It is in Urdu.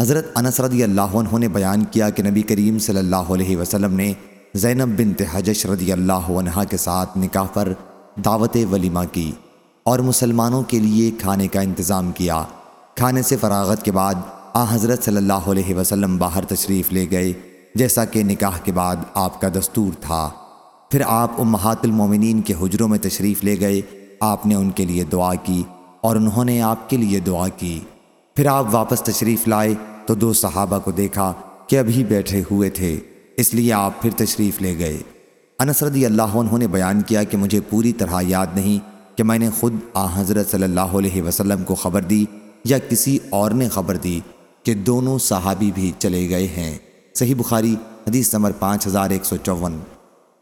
حضرت انس رضی اللہ عنہ نے بیان کیا کہ نبی کریم صلی اللہ علیہ وسلم نے زینب بنت حجش رضی اللہ عنہ کے ساتھ نکاح پر دعوت ولیمہ کی اور مسلمانوں کے لیے کھانے کا انتظام کیا۔ کھانے سے فراغت کے بعد آ حضرت صلی اللہ علیہ وسلم باہر تشریف لے گئے، جیسا کہ نکاح کے بعد آپ کا دستور تھا۔ پھر آپ امہات المومنین کے حجروں میں تشریف لے گئے، آپ نے ان کے لیے دعا کی اور انہوں نے آپ کے لیے دعا کی۔ پھر آپ واپس تشریف لائے تو دو صحابہ کو دیکھا کہ ابھی بیٹھے ہوئے تھے، اس لیے آپ پھر تشریف لے گئے۔ انس رضی اللہ عنہ نے بیان کیا کہ مجھے پوری طرح یاد نہیں کہ میں نے خود آ حضرت صلی اللہ علیہ وسلم کو خبر دی یا کسی اور نے خبر دی کہ دونوں صحابی بھی چلے گئے ہیں۔ صحیح بخاری، حدیث نمبر پانچ ہزار ایک سو چون۔